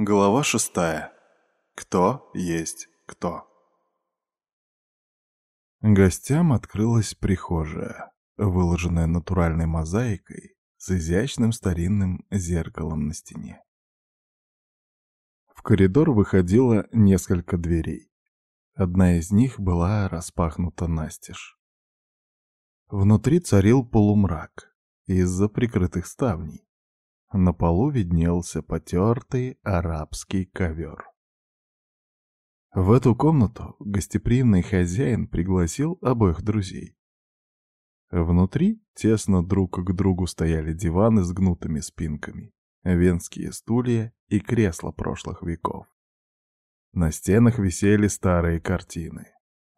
Глава шестая. Кто есть кто? Гостям открылась прихожая, выложенная натуральной мозаикой с изящным старинным зеркалом на стене. В коридор выходило несколько дверей. Одна из них была распахнута настежь. Внутри царил полумрак из-за прикрытых ставней. На полу виднелся потертый арабский ковер. В эту комнату гостеприимный хозяин пригласил обоих друзей. Внутри тесно друг к другу стояли диваны с гнутыми спинками, венские стулья и кресла прошлых веков. На стенах висели старые картины.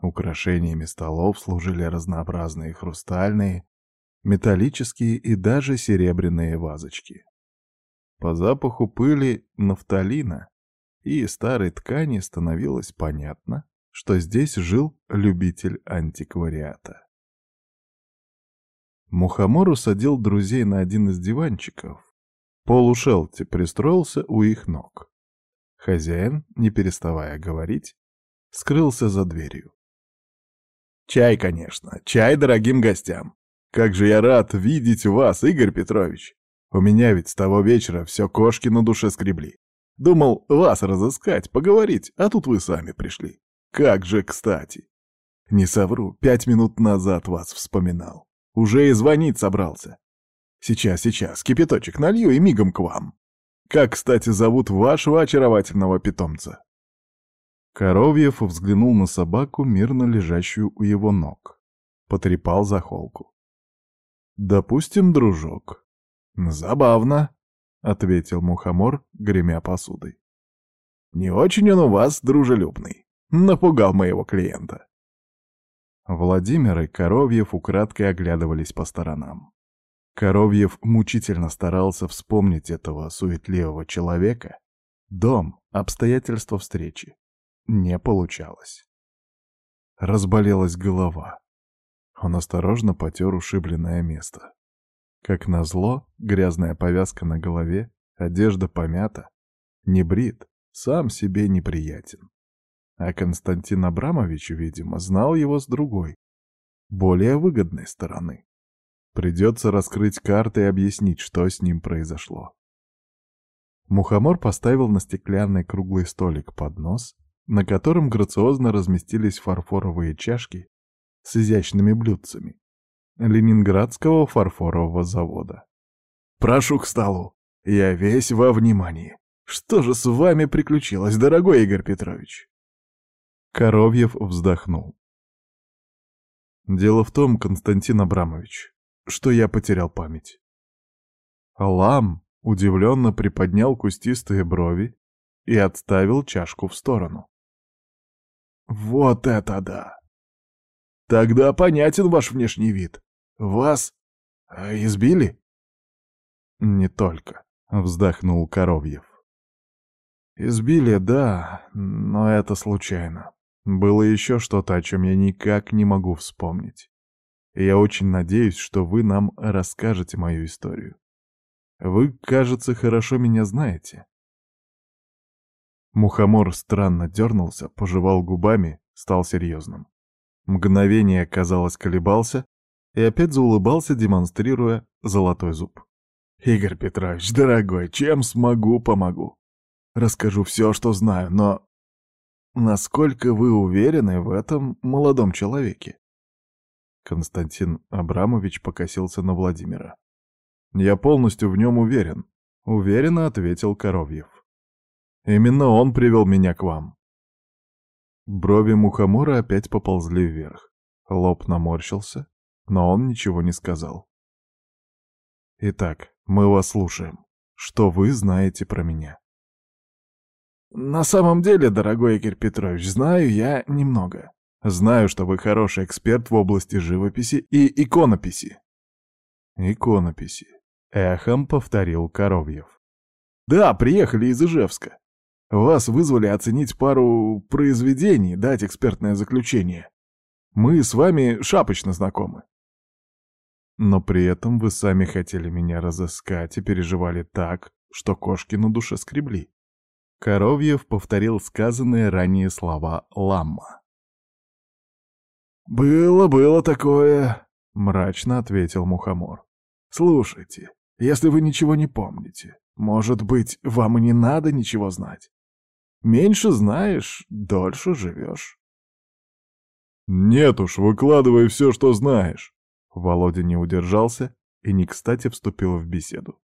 Украшениями столов служили разнообразные хрустальные, металлические и даже серебряные вазочки. По запаху пыли нафталина и старой ткани становилось понятно, что здесь жил любитель антиквариата. Мухомор усадил друзей на один из диванчиков. Полушелти пристроился у их ног. Хозяин, не переставая говорить, скрылся за дверью. «Чай, конечно, чай дорогим гостям. Как же я рад видеть вас, Игорь Петрович!» У меня ведь с того вечера все кошки на душе скребли. Думал вас разыскать, поговорить, а тут вы сами пришли. Как же кстати. Не совру, пять минут назад вас вспоминал. Уже и звонить собрался. Сейчас, сейчас, кипяточек налью и мигом к вам. Как, кстати, зовут вашего очаровательного питомца?» Коровьев взглянул на собаку, мирно лежащую у его ног. Потрепал за холку. «Допустим, дружок, «Забавно», — ответил мухомор, гремя посудой. «Не очень он у вас дружелюбный. Напугал моего клиента». Владимир и Коровьев украдкой оглядывались по сторонам. Коровьев мучительно старался вспомнить этого суетливого человека. Дом, обстоятельства встречи. Не получалось. Разболелась голова. Он осторожно потер ушибленное место. Как назло, грязная повязка на голове, одежда помята, не брит, сам себе неприятен. А Константин Абрамович, видимо, знал его с другой, более выгодной стороны. Придется раскрыть карты и объяснить, что с ним произошло. Мухомор поставил на стеклянный круглый столик поднос, на котором грациозно разместились фарфоровые чашки с изящными блюдцами, Ленинградского фарфорового завода. «Прошу к столу. Я весь во внимании. Что же с вами приключилось, дорогой Игорь Петрович?» Коровьев вздохнул. «Дело в том, Константин Абрамович, что я потерял память». Лам удивленно приподнял кустистые брови и отставил чашку в сторону. «Вот это да! Тогда понятен ваш внешний вид. Вас а, избили? Не только, вздохнул Коровьев. Избили, да, но это случайно. Было еще что-то, о чем я никак не могу вспомнить. И я очень надеюсь, что вы нам расскажете мою историю. Вы, кажется, хорошо меня знаете. Мухомор странно дернулся, пожевал губами, стал серьезным. Мгновение, казалось, колебался, и опять заулыбался, демонстрируя золотой зуб. «Игорь Петрович, дорогой, чем смогу, помогу. Расскажу все, что знаю, но... Насколько вы уверены в этом молодом человеке?» Константин Абрамович покосился на Владимира. «Я полностью в нем уверен», — уверенно ответил Коровьев. «Именно он привел меня к вам». Брови мухомора опять поползли вверх. Лоб наморщился, но он ничего не сказал. «Итак, мы вас слушаем. Что вы знаете про меня?» «На самом деле, дорогой Игорь Петрович, знаю я немного. Знаю, что вы хороший эксперт в области живописи и иконописи». «Иконописи», — эхом повторил Коровьев. «Да, приехали из Ижевска. Вас вызвали оценить пару произведений, дать экспертное заключение. Мы с вами шапочно знакомы. Но при этом вы сами хотели меня разыскать и переживали так, что кошки на душе скребли. Коровьев повторил сказанные ранее слова Ламма. «Было, было такое», — мрачно ответил Мухомор. «Слушайте, если вы ничего не помните, может быть, вам и не надо ничего знать. Меньше знаешь, дольше живешь». «Нет уж, выкладывай все, что знаешь». Володя не удержался и не кстати вступил в беседу.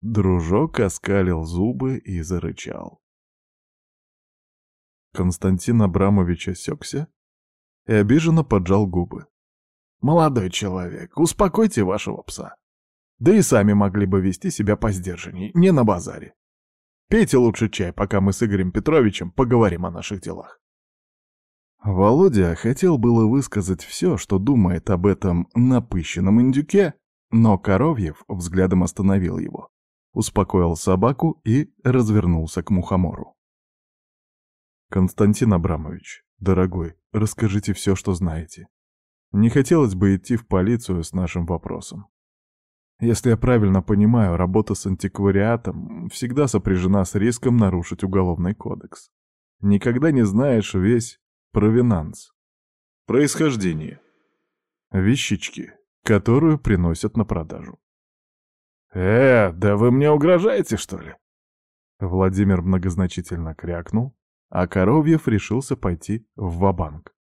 Дружок оскалил зубы и зарычал. Константин Абрамович осекся и обиженно поджал губы. «Молодой человек, успокойте вашего пса. Да и сами могли бы вести себя по сдержанней, не на базаре. Пейте лучше чай, пока мы с Игорем Петровичем поговорим о наших делах». Володя хотел было высказать все, что думает об этом напыщенном индюке, но Коровьев взглядом остановил его успокоил собаку и развернулся к мухомору. «Константин Абрамович, дорогой, расскажите все, что знаете. Не хотелось бы идти в полицию с нашим вопросом. Если я правильно понимаю, работа с антиквариатом всегда сопряжена с риском нарушить уголовный кодекс. Никогда не знаешь весь провинанс. Происхождение. Вещички, которую приносят на продажу. «Э, да вы мне угрожаете, что ли?» Владимир многозначительно крякнул, а Коровьев решился пойти в ва-банк.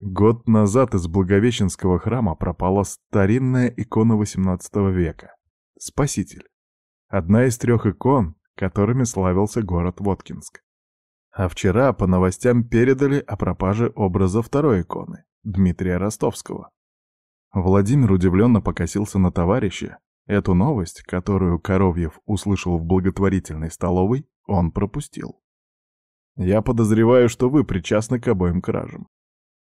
Год назад из Благовещенского храма пропала старинная икона XVIII века — Спаситель. Одна из трех икон, которыми славился город Воткинск. А вчера по новостям передали о пропаже образа второй иконы — Дмитрия Ростовского. Владимир удивленно покосился на товарища, Эту новость, которую Коровьев услышал в благотворительной столовой, он пропустил. Я подозреваю, что вы причастны к обоим кражам.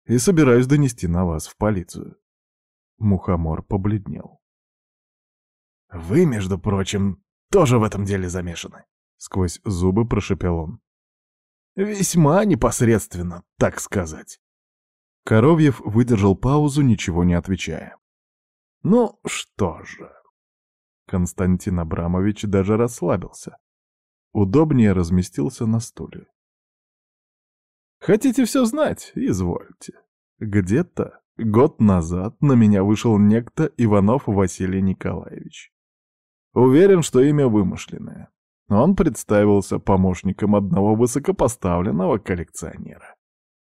И собираюсь донести на вас в полицию. Мухомор побледнел. «Вы, между прочим, тоже в этом деле замешаны», — сквозь зубы прошепел он. «Весьма непосредственно, так сказать». Коровьев выдержал паузу, ничего не отвечая. «Ну что же...» Константин Абрамович даже расслабился. Удобнее разместился на стуле. «Хотите все знать? Извольте. Где-то год назад на меня вышел некто Иванов Василий Николаевич. Уверен, что имя вымышленное. Он представился помощником одного высокопоставленного коллекционера.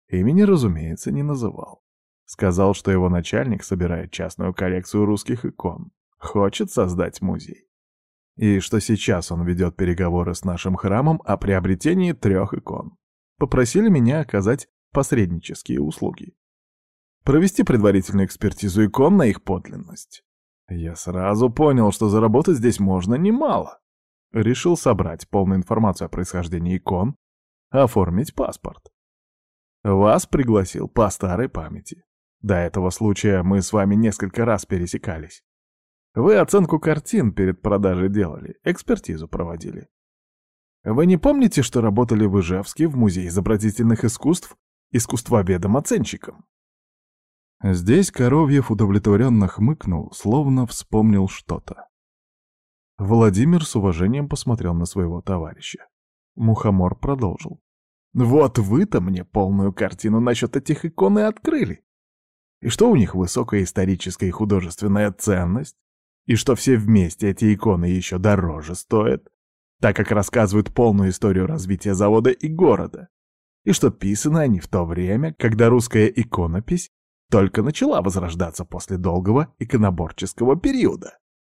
Имени, разумеется, не называл. Сказал, что его начальник собирает частную коллекцию русских икон. Хочет создать музей. И что сейчас он ведет переговоры с нашим храмом о приобретении трех икон. Попросили меня оказать посреднические услуги. Провести предварительную экспертизу икон на их подлинность. Я сразу понял, что заработать здесь можно немало. Решил собрать полную информацию о происхождении икон, оформить паспорт. Вас пригласил по старой памяти. До этого случая мы с вами несколько раз пересекались. Вы оценку картин перед продажей делали, экспертизу проводили. Вы не помните, что работали в Ижевске в Музее изобразительных искусств искусствоведом оценщиком? Здесь Коровьев удовлетворенно хмыкнул, словно вспомнил что-то. Владимир с уважением посмотрел на своего товарища. Мухомор продолжил. «Вот вы-то мне полную картину насчет этих икон и открыли. И что у них высокая историческая и художественная ценность? и что все вместе эти иконы еще дороже стоят, так как рассказывают полную историю развития завода и города, и что писаны они в то время, когда русская иконопись только начала возрождаться после долгого иконоборческого периода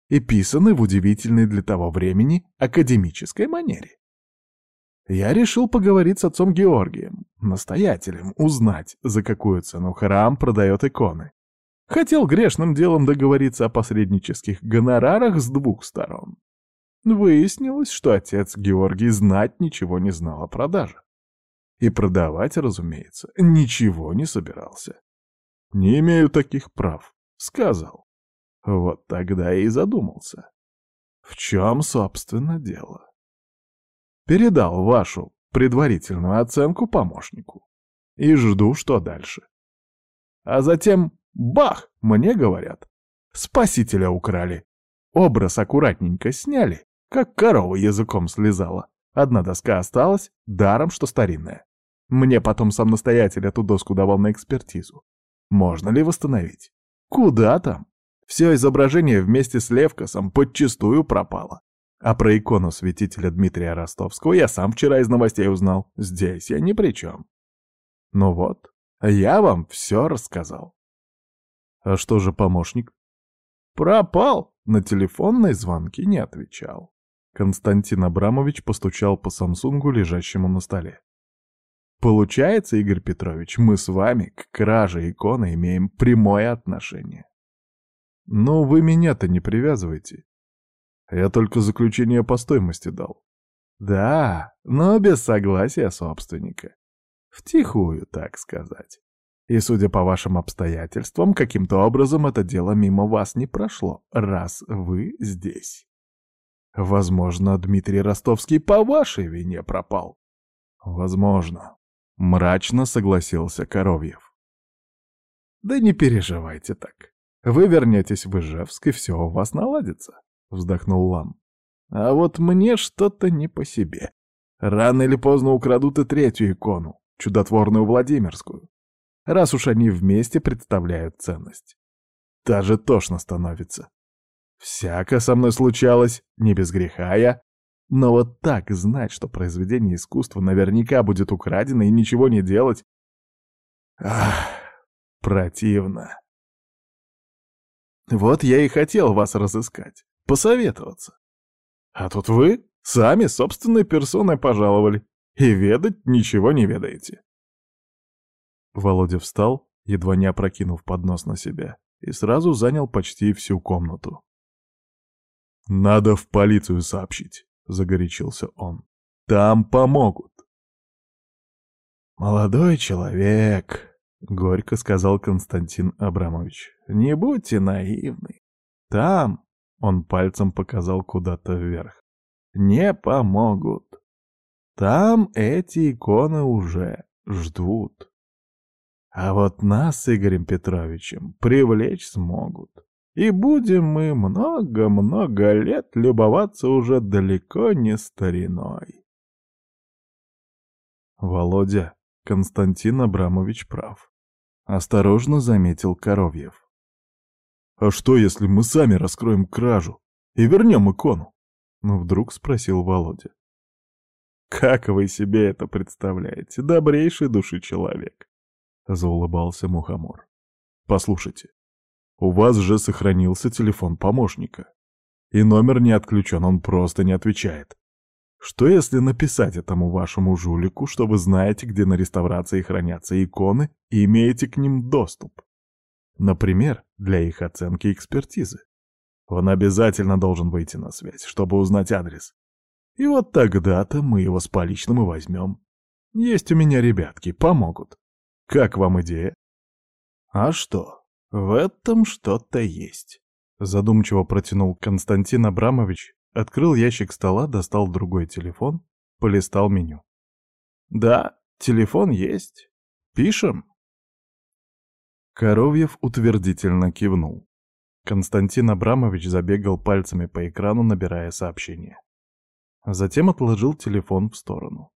и писаны в удивительной для того времени академической манере. Я решил поговорить с отцом Георгием, настоятелем, узнать, за какую цену храм продает иконы, Хотел грешным делом договориться о посреднических гонорарах с двух сторон. Выяснилось, что отец Георгий знать ничего не знал о продаже. И продавать, разумеется, ничего не собирался. «Не имею таких прав», — сказал. Вот тогда и задумался. В чем, собственно, дело? Передал вашу предварительную оценку помощнику. И жду, что дальше. А затем Бах, мне говорят. Спасителя украли. Образ аккуратненько сняли, как корова языком слезала. Одна доска осталась, даром, что старинная. Мне потом сам настоятель эту доску давал на экспертизу. Можно ли восстановить? Куда там? Все изображение вместе с Левкосом подчистую пропало. А про икону святителя Дмитрия Ростовского я сам вчера из новостей узнал. Здесь я ни при чем. Ну вот, я вам все рассказал. А что же помощник? Пропал. На телефонные звонки не отвечал. Константин Абрамович постучал по Самсунгу, лежащему на столе. Получается, Игорь Петрович, мы с вами к краже иконы имеем прямое отношение. Но вы меня-то не привязывайте. Я только заключение по стоимости дал. Да, но без согласия собственника. Втихую, так сказать. И, судя по вашим обстоятельствам, каким-то образом это дело мимо вас не прошло, раз вы здесь. Возможно, Дмитрий Ростовский по вашей вине пропал. Возможно. Мрачно согласился Коровьев. Да не переживайте так. Вы вернетесь в Ижевск, и все у вас наладится, вздохнул Лам. А вот мне что-то не по себе. Рано или поздно украдут и третью икону, чудотворную Владимирскую раз уж они вместе представляют ценность. Даже тошно становится. Всяко со мной случалось, не без греха я. Но вот так знать, что произведение искусства наверняка будет украдено и ничего не делать... Ах, противно. Вот я и хотел вас разыскать, посоветоваться. А тут вы сами собственной персоной пожаловали и ведать ничего не ведаете. Володя встал, едва не опрокинув поднос на себя, и сразу занял почти всю комнату. «Надо в полицию сообщить», — загорячился он. «Там помогут». «Молодой человек», — горько сказал Константин Абрамович, — «не будьте наивны. Там», — он пальцем показал куда-то вверх, — «не помогут. Там эти иконы уже ждут». А вот нас с Игорем Петровичем привлечь смогут. И будем мы много-много лет любоваться уже далеко не стариной. Володя, Константин Абрамович прав. Осторожно заметил Коровьев. «А что, если мы сами раскроем кражу и вернем икону?» Ну, вдруг спросил Володя. «Как вы себе это представляете, добрейший души человек?» — заулыбался Мухомор. «Послушайте, у вас же сохранился телефон помощника. И номер не отключен, он просто не отвечает. Что если написать этому вашему жулику, что вы знаете, где на реставрации хранятся иконы и имеете к ним доступ? Например, для их оценки и экспертизы. Он обязательно должен выйти на связь, чтобы узнать адрес. И вот тогда-то мы его с поличным и возьмем. Есть у меня ребятки, помогут. Как вам идея? А что? В этом что-то есть. Задумчиво протянул Константин Абрамович, открыл ящик стола, достал другой телефон, полистал меню. Да, телефон есть. Пишем? Коровьев утвердительно кивнул. Константин Абрамович забегал пальцами по экрану, набирая сообщение. Затем отложил телефон в сторону.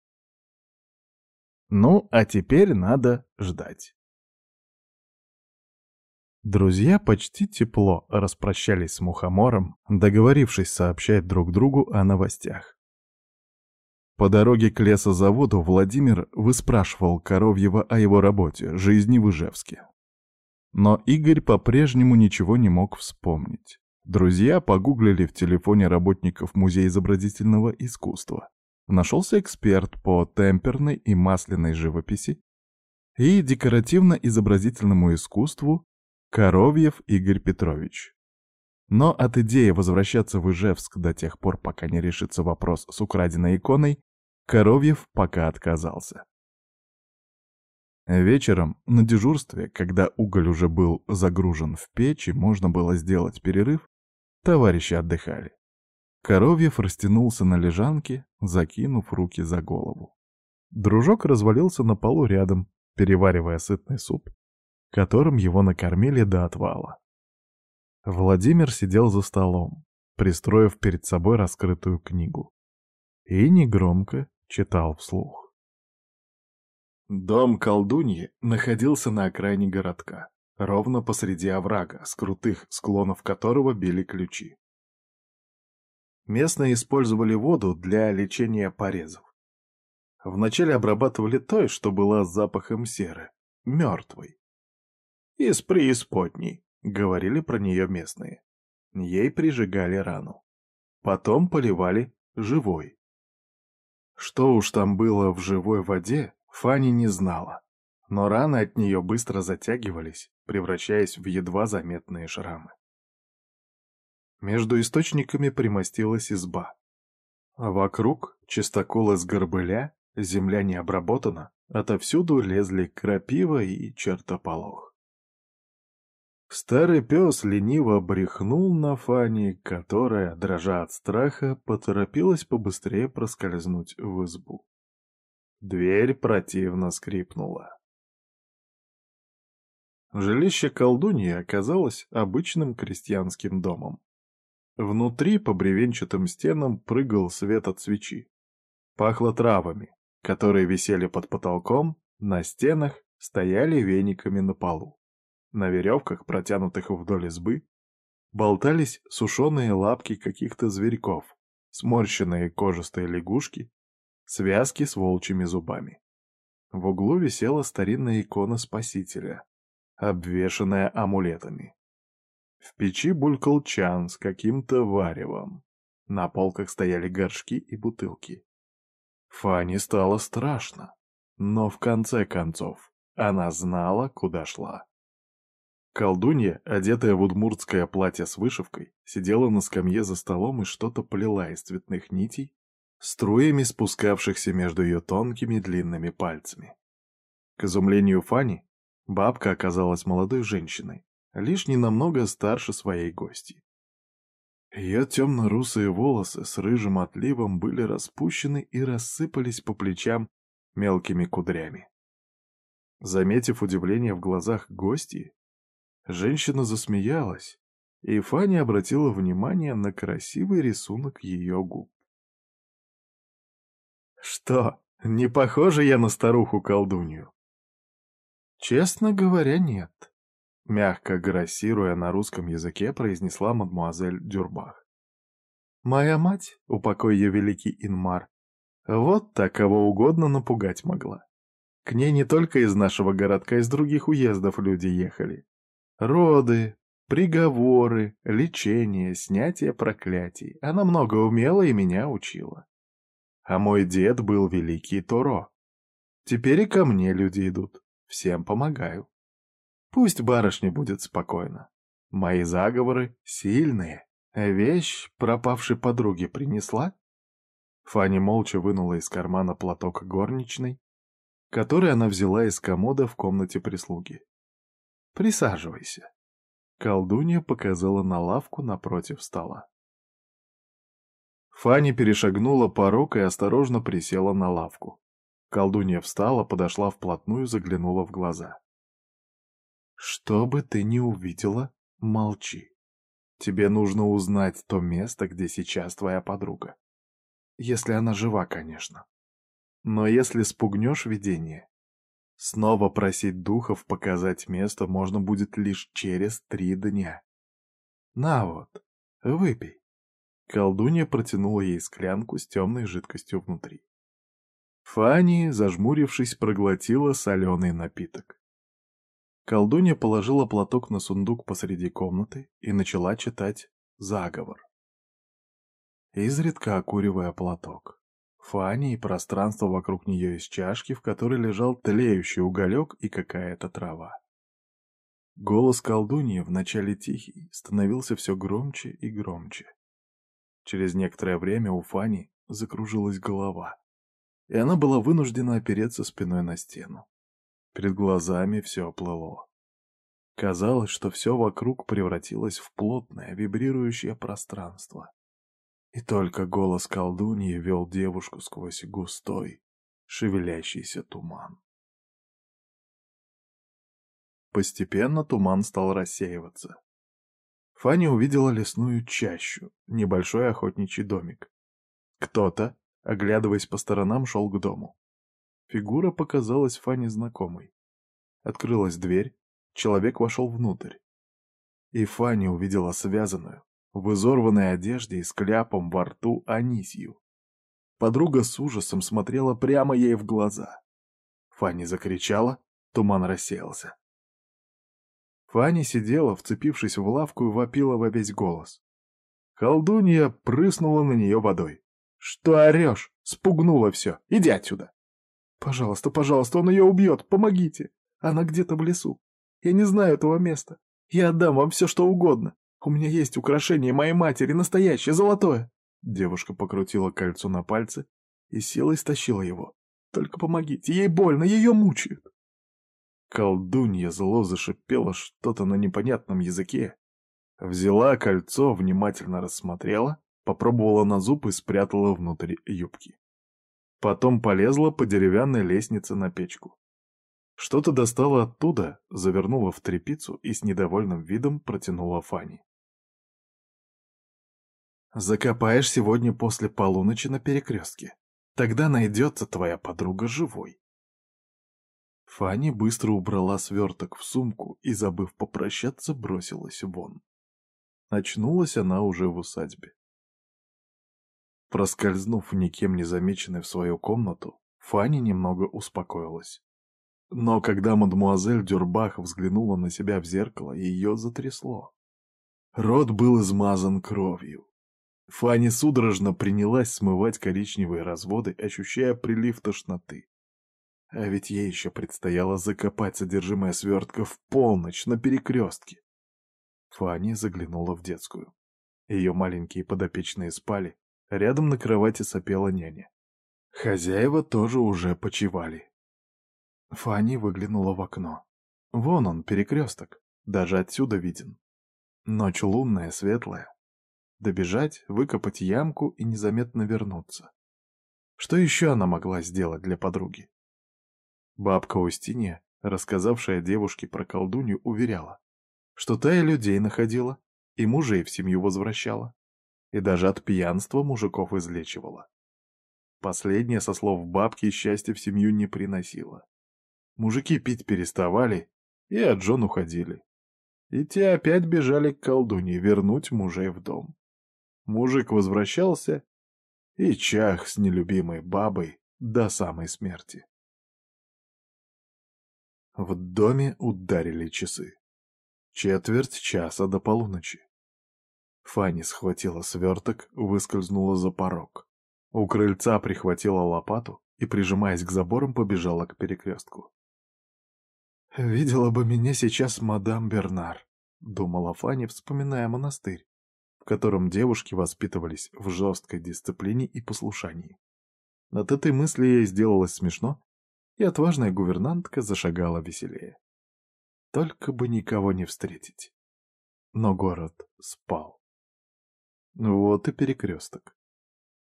Ну, а теперь надо ждать. Друзья почти тепло распрощались с Мухомором, договорившись сообщать друг другу о новостях. По дороге к лесозаводу Владимир выспрашивал Коровьева о его работе, жизни в Ижевске. Но Игорь по-прежнему ничего не мог вспомнить. Друзья погуглили в телефоне работников Музея изобразительного искусства. Нашелся эксперт по темперной и масляной живописи и декоративно-изобразительному искусству Коровьев Игорь Петрович. Но от идеи возвращаться в Ижевск до тех пор, пока не решится вопрос с украденной иконой, Коровьев пока отказался. Вечером на дежурстве, когда уголь уже был загружен в печь и можно было сделать перерыв, товарищи отдыхали. Коровьев растянулся на лежанке, закинув руки за голову. Дружок развалился на полу рядом, переваривая сытный суп, которым его накормили до отвала. Владимир сидел за столом, пристроив перед собой раскрытую книгу. и негромко читал вслух. Дом колдуньи находился на окраине городка, ровно посреди оврага, с крутых склонов которого били ключи. Местные использовали воду для лечения порезов. Вначале обрабатывали той, что была с запахом серы, мертвой. «Из преисподней», — говорили про нее местные. Ей прижигали рану. Потом поливали живой. Что уж там было в живой воде, Фанни не знала. Но раны от нее быстро затягивались, превращаясь в едва заметные шрамы. Между источниками примостилась изба. А вокруг чистокол из горбыля, земля не обработана, отовсюду лезли крапива и чертополох. Старый пес лениво брехнул на Фани, которая, дрожа от страха, поторопилась побыстрее проскользнуть в избу. Дверь противно скрипнула. Жилище колдуньи оказалось обычным крестьянским домом. Внутри по бревенчатым стенам прыгал свет от свечи. Пахло травами, которые висели под потолком, на стенах стояли вениками на полу. На веревках, протянутых вдоль избы, болтались сушеные лапки каких-то зверьков, сморщенные кожистые лягушки, связки с волчьими зубами. В углу висела старинная икона Спасителя, обвешанная амулетами. В печи булькал чан с каким-то варевом. На полках стояли горшки и бутылки. Фане стало страшно, но в конце концов она знала, куда шла. Колдунья, одетая в удмуртское платье с вышивкой, сидела на скамье за столом и что-то плела из цветных нитей, струями спускавшихся между ее тонкими длинными пальцами. К изумлению Фани, бабка оказалась молодой женщиной, лишь ненамного старше своей гости. Ее темно-русые волосы с рыжим отливом были распущены и рассыпались по плечам мелкими кудрями. Заметив удивление в глазах гости, Женщина засмеялась, и Фанни обратила внимание на красивый рисунок ее губ. «Что, не похожа я на старуху-колдунью?» «Честно говоря, нет», — мягко грассируя на русском языке, произнесла мадмуазель Дюрбах. «Моя мать, упокой ее великий Инмар, вот так кого угодно напугать могла. К ней не только из нашего городка, из других уездов люди ехали. Роды, приговоры, лечение, снятие проклятий. Она много умела и меня учила. А мой дед был великий Торо. Теперь и ко мне люди идут. Всем помогаю. Пусть барышня будет спокойна. Мои заговоры сильные. Вещь пропавшей подруги принесла? Фанни молча вынула из кармана платок горничной, который она взяла из комода в комнате прислуги. Присаживайся. Колдунья показала на лавку напротив стола. Фанни перешагнула порог и осторожно присела на лавку. Колдунья встала, подошла вплотную, заглянула в глаза. «Что бы ты ни увидела, молчи. Тебе нужно узнать то место, где сейчас твоя подруга. Если она жива, конечно. Но если спугнешь видение, Снова просить духов показать место можно будет лишь через три дня. На вот, выпей. Колдунья протянула ей склянку с темной жидкостью внутри. Фанни, зажмурившись, проглотила соленый напиток. Колдунья положила платок на сундук посреди комнаты и начала читать заговор. Изредка окуривая платок. Фанни и пространство вокруг нее из чашки, в которой лежал тлеющий уголек и какая-то трава. Голос колдуньи, вначале тихий, становился все громче и громче. Через некоторое время у Фани закружилась голова, и она была вынуждена опереться спиной на стену. Перед глазами все плыло. Казалось, что все вокруг превратилось в плотное, вибрирующее пространство. И только голос колдуньи вел девушку сквозь густой, шевелящийся туман. Постепенно туман стал рассеиваться. Фанни увидела лесную чащу, небольшой охотничий домик. Кто-то оглядываясь по сторонам, шел к дому. Фигура показалась Фане знакомой. Открылась дверь, человек вошел внутрь. И Фаня увидела связанную, в изорванной одежде и с кляпом во рту Анисью. Подруга с ужасом смотрела прямо ей в глаза. Фанни закричала, туман рассеялся. Фанни сидела, вцепившись в лавку и вопила во весь голос. Колдунья прыснула на нее водой. «Что орешь? Спугнула все. Иди отсюда!» «Пожалуйста, пожалуйста, он ее убьет! Помогите! Она где-то в лесу. Я не знаю этого места. Я отдам вам все, что угодно. У меня есть украшение моей матери, настоящее, золотое!» Девушка покрутила кольцо на пальце и силой стащила его. «Только помогите, ей больно, ее мучают!» Колдунья зло зашипела что-то на непонятном языке. Взяла кольцо, внимательно рассмотрела, попробовала на зуб и спрятала внутрь юбки. Потом полезла по деревянной лестнице на печку. Что-то достала оттуда, завернула в тряпицу и с недовольным видом протянула Фане. Закопаешь сегодня после полуночи на перекрестке. Тогда найдется твоя подруга живой. Фанни быстро убрала сверток в сумку и, забыв попрощаться, бросилась вон. Очнулась она уже в усадьбе. Проскользнув никем не замеченной в свою комнату, Фанни немного успокоилась. Но когда мадмуазель Дюрбах взглянула на себя в зеркало, ее затрясло. Рот был измазан кровью. Фанни судорожно принялась смывать коричневые разводы, ощущая прилив тошноты. А ведь ей еще предстояло закопать содержимое свертка в полночь на перекрестке. Фанни заглянула в детскую. Ее маленькие подопечные спали, рядом на кровати сопела няня. Хозяева тоже уже почивали. Фанни выглянула в окно. Вон он, перекресток, даже отсюда виден. Ночь лунная, светлая, Добежать, выкопать ямку и незаметно вернуться. Что еще она могла сделать для подруги? Бабка Устинья, рассказавшая девушке про колдунью, уверяла, что та и людей находила, и мужей в семью возвращала, и даже от пьянства мужиков излечивала. Последнее, со слов бабки, счастья в семью не приносило. Мужики пить переставали и от жен уходили. И те опять бежали к колдуне вернуть мужей в дом. Мужик возвращался и чах с нелюбимой бабой до самой смерти. В доме ударили часы. Четверть часа до полуночи. Фанни схватила сверток, выскользнула за порог. У крыльца прихватила лопату и, прижимаясь к заборам, побежала к перекрестку. «Видела бы меня сейчас мадам Бернар», — думала Фанни, вспоминая монастырь котором девушки воспитывались в жесткой дисциплине и послушании. От этой мысли ей сделалось смешно, и отважная гувернантка зашагала веселее. Только бы никого не встретить. Но город спал. Вот и перекресток.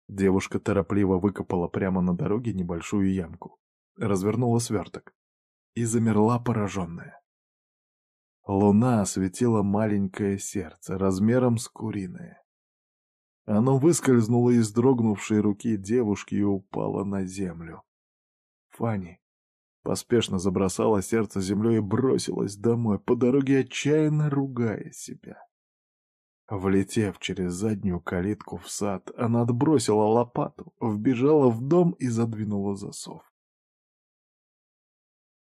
Девушка торопливо выкопала прямо на дороге небольшую ямку, развернула сверток и замерла пораженная. Луна осветила маленькое сердце, размером с куриное. Оно выскользнуло из дрогнувшей руки девушки и упало на землю. Фанни поспешно забросала сердце землей и бросилась домой, по дороге отчаянно ругая себя. Влетев через заднюю калитку в сад, она отбросила лопату, вбежала в дом и задвинула засов.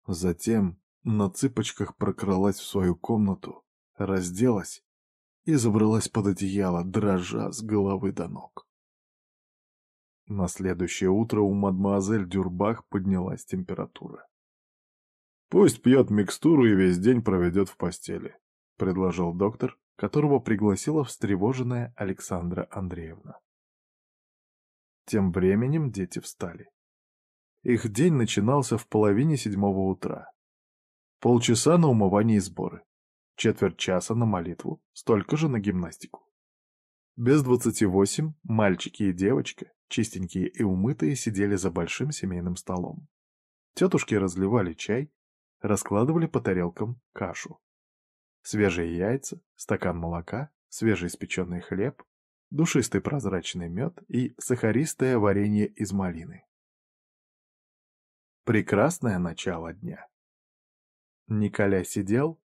Затем на цыпочках прокралась в свою комнату, разделась и забралась под одеяло, дрожа с головы до ног. На следующее утро у мадемуазель Дюрбах поднялась температура. «Пусть пьет микстуру и весь день проведет в постели», — предложил доктор, которого пригласила встревоженная Александра Андреевна. Тем временем дети встали. Их день начинался в половине седьмого утра. Полчаса на умывание и сборы. Четверть часа на молитву, столько же на гимнастику. Без двадцати восемь мальчики и девочка, чистенькие и умытые, сидели за большим семейным столом. Тетушки разливали чай, раскладывали по тарелкам кашу. Свежие яйца, стакан молока, свежеиспеченный хлеб, душистый прозрачный мед и сахаристое варенье из малины. Прекрасное начало дня. Николя сидел,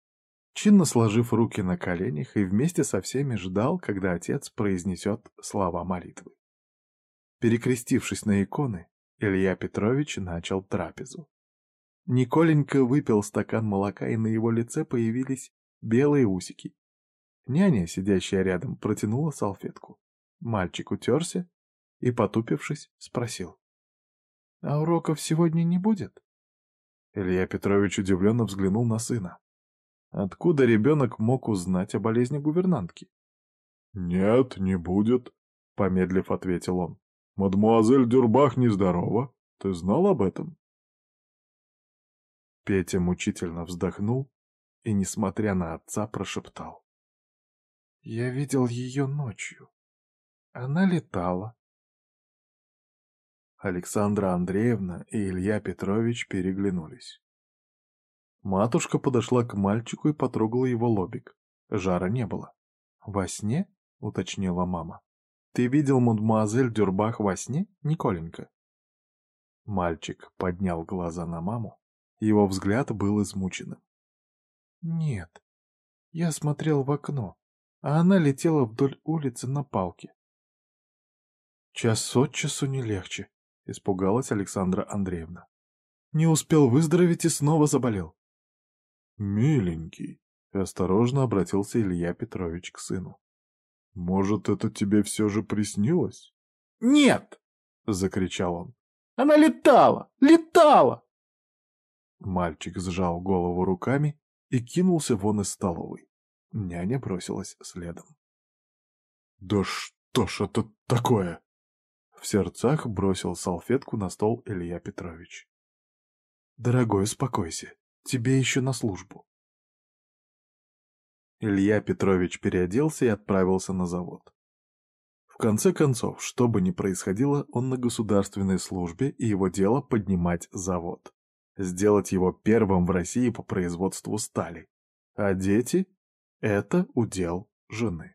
чинно сложив руки на коленях и вместе со всеми ждал, когда отец произнесет слова молитвы. Перекрестившись на иконы, Илья Петрович начал трапезу. Николенька выпил стакан молока, и на его лице появились белые усики. Няня, сидящая рядом, протянула салфетку. Мальчик утерся и, потупившись, спросил. — А уроков сегодня не будет? Илья Петрович удивленно взглянул на сына. Откуда ребенок мог узнать о болезни гувернантки? — Нет, не будет, — помедлив ответил он. — Мадемуазель Дюрбах нездорова. Ты знал об этом? Петя мучительно вздохнул и, несмотря на отца, прошептал. — Я видел ее ночью. Она летала. Александра Андреевна и Илья Петрович переглянулись. Матушка подошла к мальчику и потрогала его лобик. Жара не было. «Во сне?» — уточнила мама. «Ты видел мадемуазель Дюрбах во сне, Николенька?» Мальчик поднял глаза на маму. Его взгляд был измученным. «Нет, я смотрел в окно, а она летела вдоль улицы на палке. Час от часу не легче, испугалась Александра Андреевна. Не успел выздороветь и снова заболел. Миленький, осторожно обратился Илья Петрович к сыну. Может, это тебе все же приснилось? Нет! закричал он. Она летала! Летала! Мальчик сжал голову руками и кинулся вон из столовой. Няня бросилась следом. «Да что ж это такое?» В сердцах бросил салфетку на стол Илья Петрович. «Дорогой, успокойся. Тебе еще на службу». Илья Петрович переоделся и отправился на завод. В конце концов, что бы ни происходило, он на государственной службе, и его дело поднимать завод. Сделать его первым в России по производству стали. А дети — это удел жены.